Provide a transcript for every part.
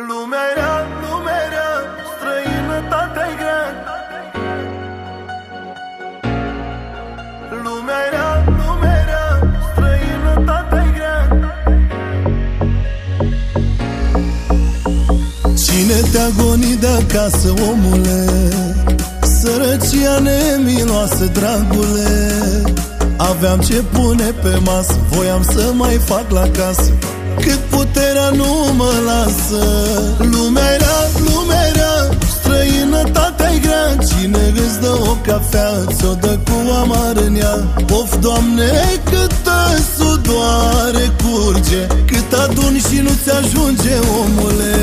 Lumea rea, lumea rea, străinătatea e grea. Lumea rea, lumea rea, străinătatea e grea. Cine te-a gonit de acasă, omule? Sărăcia nemiloasă, dragule. Aveam ce pune pe masă Voiam să mai fac la casă. Cât puterea nu mă lasă Lumea era, lumea era Străinătatea-i grea. Cine îți dă o cafea Ți-o dă cu amar în ea. Of, Doamne, câtă sudoare curge Cât aduni și nu-ți ajunge, omule.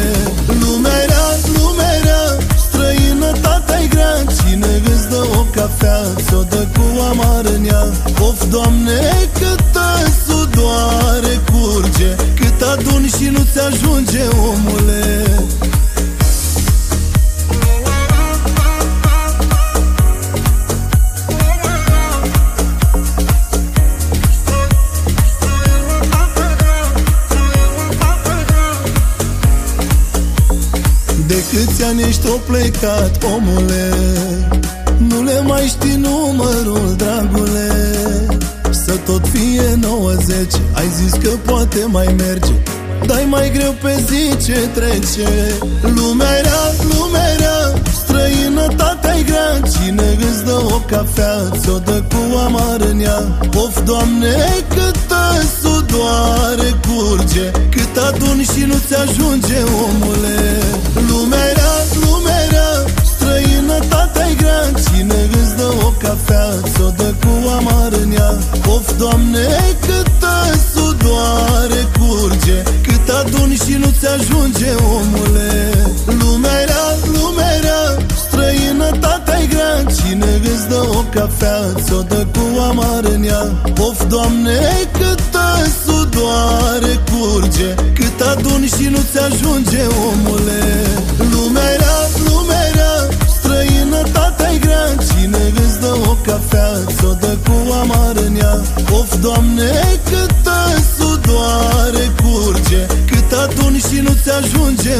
Lumea era, lumea era Străinătatea-i grea. Cine îți dă o cafea Ți-o dă cu amar în ea. Of, Doamne, câtă sudoare curge aduni și nu-ți ajunge, omule. De câți ani ești o plecat, omule? Nu le mai știi numărul, dragule 20 Ai zis că poate mai merge Dai mai greu pe zi ce trece. Lumea rea, lumea rea Străinătatea e grea. Cine îți dă o cafea Ți-o dă cu amar în ea. Of, Doamne, câtă sudoare curge. Cât aduni și nu-ți ajunge omul aduni și nu-ți ajunge, omule. Lumea era, lumea era, străinătatea-i grea. Cine îți dă o cafea, ți-o dă cu amar în ea. Of, Doamne, câtă sudoare curge. Cât aduni și nu-ți ajunge, omule. Lumea era, lumea era, străinătatea-i grea. Cine îți dă o cafea, ți-o dă cu amar în ea. Of, Doamne, cât ajunge